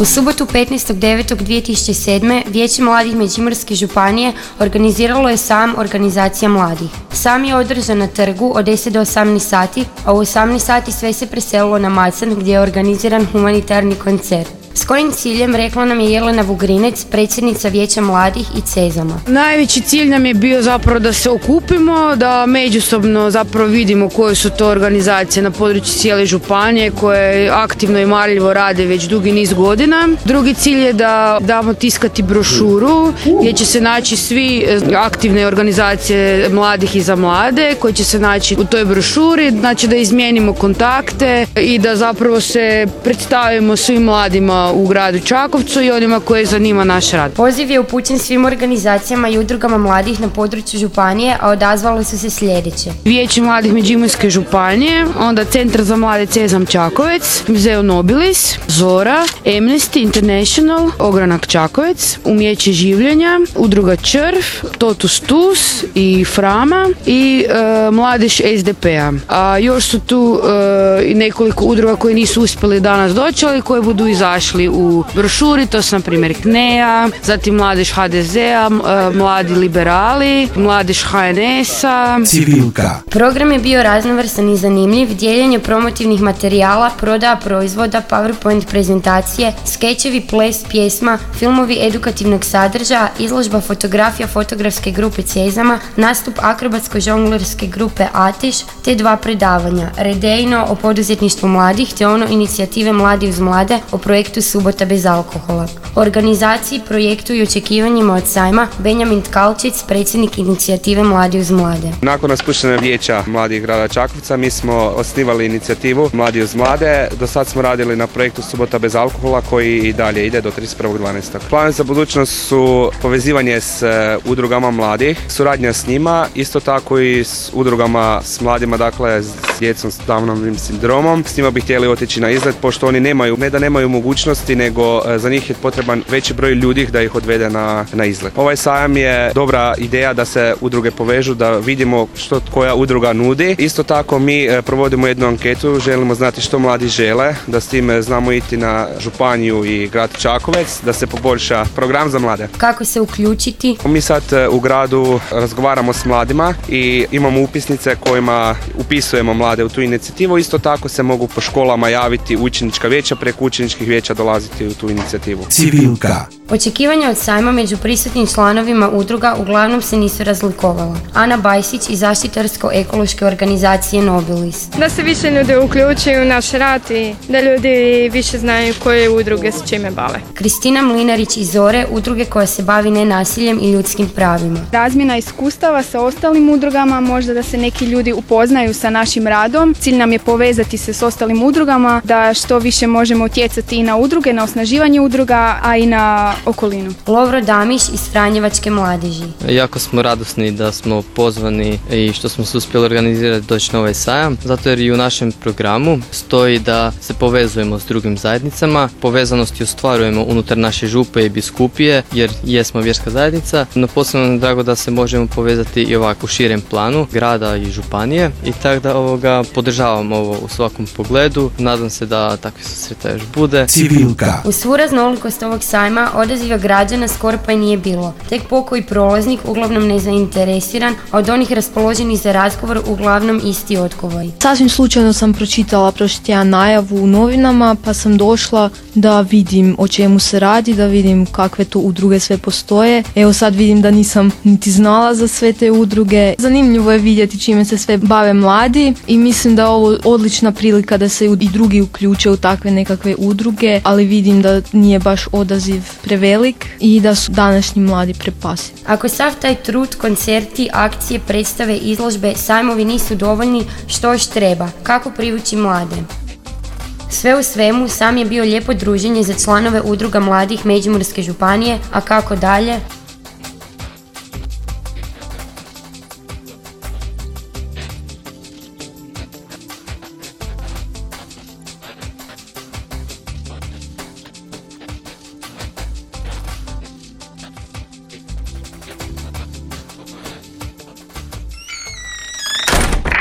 U subotu 15.9.2007. Vijeće mladih Međimurske županije organiziralo je sam organizacija mladih. Sam je održan na trgu od 10 do 18 sati, a u 18 sati sve se preselilo na Macan gdje je organiziran humanitarni koncert. S kojim ciljem rekla nam je Jelena Vugrinec, predsjednica Vijeća mladih i Cezama. Najveći cilj nam je bio zapravo da se okupimo, da međusobno zapravo vidimo koje su to organizacije na području cijele županije koje aktivno i marljivo rade već dugi niz godina. Drugi cilj je da damo tiskati brošuru gdje će se naći svi e, aktivne organizacije mladih i za mlade koji će se naći u toj brošuri, znači da izmijenimo kontakte i da zapravo se predstavimo svim mladima u gradu Čakovcu i onima koje zanima naš rad. Poziv je upućen svim organizacijama i udrugama mladih na području županije, a odazvali su se sljedeće. Vijeće mladih Međimurske županije, onda Centar za mlade Cezam Čakovec, Muzeo Nobilis, Zora, Amnesty International, Ogranak Čakovec, Umjeće življenja, Udruga Črv, Totus Tus i Frama i e, Mladež SDP-a. A još su tu e, nekoliko udruga koji nisu uspjeli danas doći, ali koje budu izašli u brošuri, to su na primjer KNEA, zatim Mladež HDZ-a, e, Mladi liberali, Mladež HNS-a. Civilka. Program je bio raznovrstan i zanimljiv, dijeljenje promotivnih materijala, prodaja proizvoda, PowerPoint prezentacije, skečevi, ples, pjesma, filmovi edukativnog sadržaja, izložba fotografija fotografske grupe Cezama, nastup akrobatsko-žonglerske grupe Atiš, te dva predavanja, Redejno o poduzetništvu mladih, te ono inicijative Mladi uz mlade o projektu Subota bez alkohola. Organizaciji, projektu i očekivanjima od sajma Benjamin Tkalčić, predsjednik inicijative Mladi uz mlade. Nakon raspuštene vijeća mladih grada Čakovca mi smo osnivali inicijativu Mladi uz mlade. Do sad smo radili na projektu Subota bez alkohola koji i dalje ide do 31.12. Plan za budućnost su povezivanje s e, udrugama mladih, suradnja s njima, isto tako i s udrugama s mladima, dakle s djecom s Downovim sindromom. S njima bi htjeli otići na izlet pošto oni nemaju, ne da nemaju mogućnosti, nego e, za njih je potreban veći broj ljudi da ih odvede na, na izlet. Ovaj sajam je dobra ideja da se udruge povežu, da vidimo što koja udruga nudi. Isto tako mi e, provodimo jednu anketu, želimo znati što mladi žele, da s time znamo iti na županiju i grad Čakovec, da se poboljša program za mlade. Kako se uključiti? Mi sad e, u gradu razgovaramo s mladima i imamo upisnice kojima upisujemo mlade u tu inicijativu. Isto tako se mogu po školama javiti učenička vijeća, preko učeničkih vijeća dolaziti u tu inicijativu. Civilka. Očekivanja od sajma među prisutnim članovima udruga uglavnom se nisu razlikovala. Ana Bajsić iz zaštitarsko-ekološke organizacije Nobilis. Da se više ljudi uključuju u naš rad i da ljudi više znaju koje udruge s čime bave. Kristina Mlinarić iz Zore, udruge koja se bavi nenasiljem i ljudskim pravima. Razmjena iskustava sa ostalim udrugama, možda da se neki ljudi upoznaju sa našim radom. Cilj nam je povezati se s ostalim udrugama, da što više možemo utjecati i na udruge, na osnaživanje udruga, a i na okolinu. Lovro Damiš iz Franjevačke mladeži. Jako smo radosni da smo pozvani i što smo se uspjeli organizirati doći na ovaj sajam, zato jer i u našem programu stoji da se povezujemo s drugim zajednicama, povezanosti ostvarujemo unutar naše župe i biskupije, jer jesmo vjerska zajednica, no posebno nam je drago da se možemo povezati i ovako u širem planu grada i županije i tako da ovoga podržavam ovo u svakom pogledu. Nadam se da takvi susreta još bude. Civilka. U svu raznolikost ovog sajma odaziva građana skoro pa i nije bilo. Tek pokoji prolaznik, uglavnom nezainteresiran, a od onih raspoloženih za razgovor uglavnom isti odgovori. Sasvim slučajno sam pročitala prošli tjedan najavu u novinama pa sam došla da vidim o čemu se radi, da vidim kakve to udruge sve postoje. Evo sad vidim da nisam niti znala za sve te udruge. Zanimljivo je vidjeti čime se sve bave mladi i mislim da je ovo odlična prilika da se i drugi uključe u takve nekakve udruge, ali vidim da nije baš odaziv prevelik i da su današnji mladi prepasivni. Ako sav taj trud, koncerti, akcije, predstave, izložbe, sajmovi nisu dovoljni, što još treba? Kako privući mlade? Sve u svemu sam je bio lijepo druženje za članove udruga mladih Međimurske županije, a kako dalje?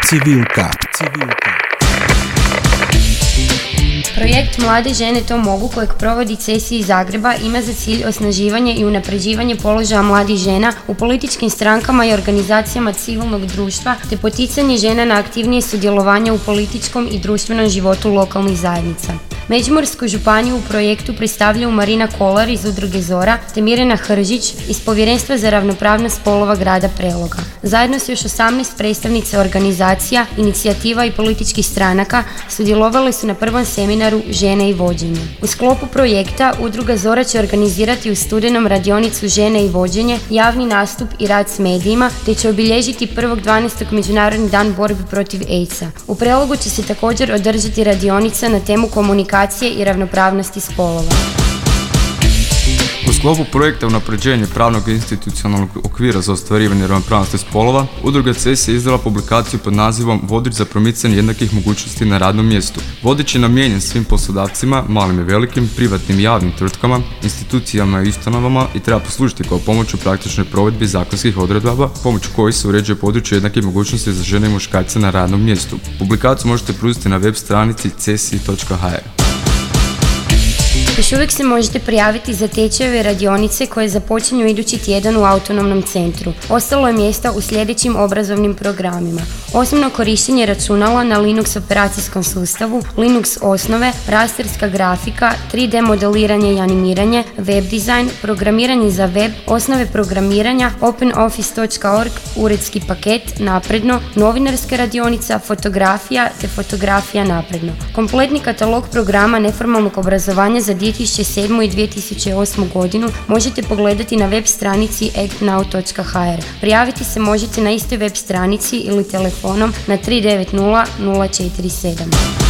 Civilka. Civilka. Projekt Mlade žene to mogu kojeg provodi CESI iz Zagreba ima za cilj osnaživanje i unapređivanje položaja mladih žena u političkim strankama i organizacijama civilnog društva te poticanje žena na aktivnije sudjelovanje u političkom i društvenom životu lokalnih zajednica. Međimursku županiju u projektu predstavljaju Marina Kolar iz udruge Zora te Mirena Hržić iz Povjerenstva za ravnopravnost spolova grada Preloga. Zajedno s još 18 predstavnica organizacija, inicijativa i političkih stranaka sudjelovali su na prvom seminaru Žene i vođenje. U sklopu projekta udruga Zora će organizirati u studenom radionicu Žene i vođenje, javni nastup i rad s medijima te će obilježiti 1.12. Međunarodni dan borbi protiv AIDS-a. U Prelogu će se također održati radionica na temu komunikacije i ravnopravnosti spolova. U sklopu projekta unapređenje pravnog institucionalnog okvira za ostvarivanje ravnopravnosti spolova, udruga CES je izdala publikaciju pod nazivom Vodič za promicanje jednakih mogućnosti na radnom mjestu. Vodič je namijenjen svim poslodavcima, malim i velikim, privatnim i javnim tvrtkama, institucijama i ustanovama i treba poslužiti kao pomoć u praktičnoj provedbi zakonskih odredaba, pomoću kojih se uređuje područje jednake mogućnosti za žene i muškarce na radnom mjestu. Publikaciju možete pružiti na web stranici cesi.hr. Još uvijek se možete prijaviti za tečajeve radionice koje započinju idući tjedan u autonomnom centru. Ostalo je mjesta u sljedećim obrazovnim programima. Osobno korištenje računala na Linux operacijskom sustavu, Linux osnove, rasterska grafika, 3D modeliranje i animiranje, web dizajn, programiranje za web, osnove programiranja, openoffice.org, uredski paket, napredno, novinarska radionica, fotografija te fotografija napredno. Kompletni katalog programa neformalnog obrazovanja za 2007. i 2008. godinu možete pogledati na web stranici actnow.hr. Prijaviti se možete na istoj web stranici ili telefonom na 390 047.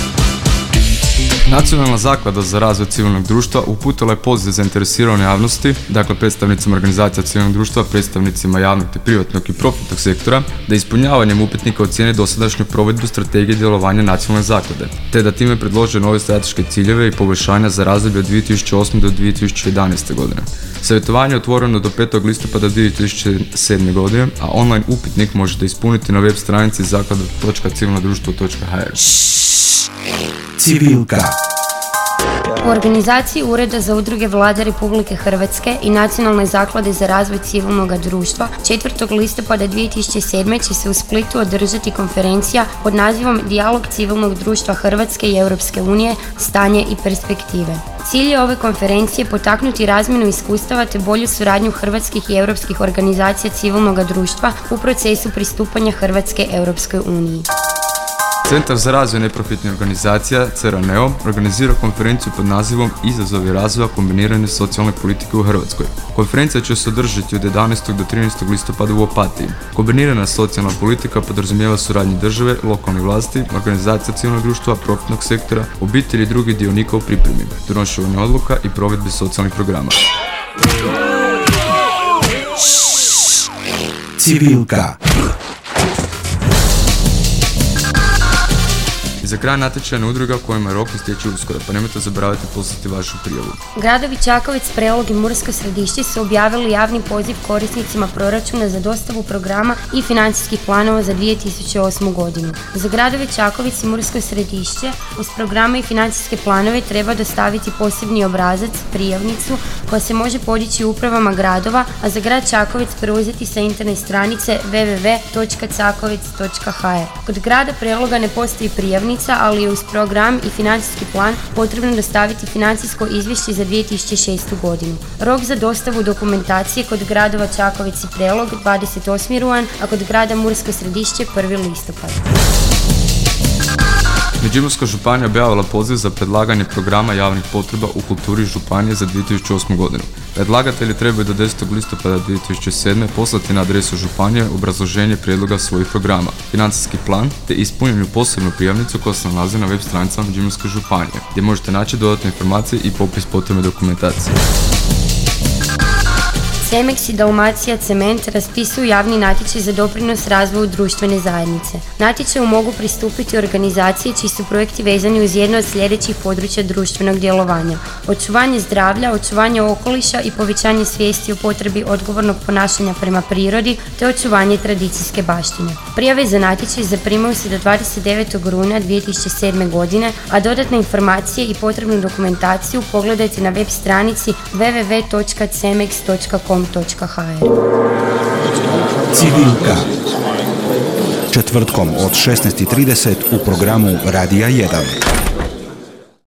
Nacionalna zaklada za razvoj civilnog društva uputila je poziv zainteresirane javnosti, dakle predstavnicima organizacija civilnog društva, predstavnicima javnog te privatnog i profitnog sektora, da ispunjavanjem upitnika ocijene dosadašnju provedbu strategije djelovanja nacionalne zaklade, te da time predlože nove strateške ciljeve i poboljšanja za razdoblje od 2008. do 2011. godine. Savjetovanje je otvoreno do 5. listopada 2007. godine, a online upitnik možete ispuniti na web stranici zaklada.civilnodruštvo.hr. Civilka. U organizaciji Ureda za udruge vlade Republike Hrvatske i Nacionalne zaklade za razvoj civilnog društva 4. listopada 2007. će se u Splitu održati konferencija pod nazivom Dijalog civilnog društva Hrvatske i Europske unije, stanje i perspektive. Cilj je ove konferencije potaknuti razmjenu iskustava te bolju suradnju hrvatskih i europskih organizacija civilnog društva u procesu pristupanja Hrvatske Europskoj uniji. Centar za razvoj neprofitnih organizacija, CERANEO, organizira konferenciju pod nazivom Izazovi razvoja kombinirane socijalne politike u Hrvatskoj. Konferencija će se održati od 11. do 13. listopada u Opatiji. Kombinirana socijalna politika podrazumijeva suradnju države, lokalnih vlasti, organizacija civilnog društva, profitnog sektora, obitelji i drugih dionika u pripremi, donošenju odluka i provedbi socijalnih programa. Civilka. Za kraj natječajna udruga kojima rok istječe uskoro, pa nemojte zaboraviti poslati vašu prijavu. Gradovi Čakovec, Prelog i Mursko središće su objavili javni poziv korisnicima proračuna za dostavu programa i financijskih planova za 2008. godinu. Za gradove Čakovec i Mursko središće uz programe i financijske planove treba dostaviti posebni obrazac, prijavnicu koja se može podići u upravama gradova, a za grad Čakovec preuzeti sa internet stranice www.cakovec.hr. Kod grada Preloga ne postoji prijavnica ali je uz program i financijski plan potrebno dostaviti financijsko izvješće za 2006. godinu. Rok za dostavu dokumentacije kod gradova Čakovec i Prelog 28. rujan, a kod grada Mursko središće 1. listopad. Međimurska županija objavila poziv za predlaganje programa javnih potreba u kulturi županije za 2008. godinu. Predlagatelji trebaju do 10. listopada 2007. poslati na adresu županije obrazloženje prijedloga svojih programa, financijski plan te ispunjenju posebnu prijavnicu koja se nalazi na web stranicama Međimurske županije, gdje možete naći dodatne informacije i popis potrebne dokumentacije. Cemex i Dalmacija Cement raspisuju javni natječaj za doprinos razvoju društvene zajednice. Natječaju mogu pristupiti organizacije čiji su projekti vezani uz jedno od sljedećih područja društvenog djelovanja. Očuvanje zdravlja, očuvanje okoliša i povećanje svijesti o potrebi odgovornog ponašanja prema prirodi te očuvanje tradicijske baštine. Prijave za natječaj zaprimaju se do 29. rujna 2007. godine, a dodatne informacije i potrebnu dokumentaciju pogledajte na web stranici www.cemex.com Civilka. Četvrtkom od 16.30 u programu Radija 1.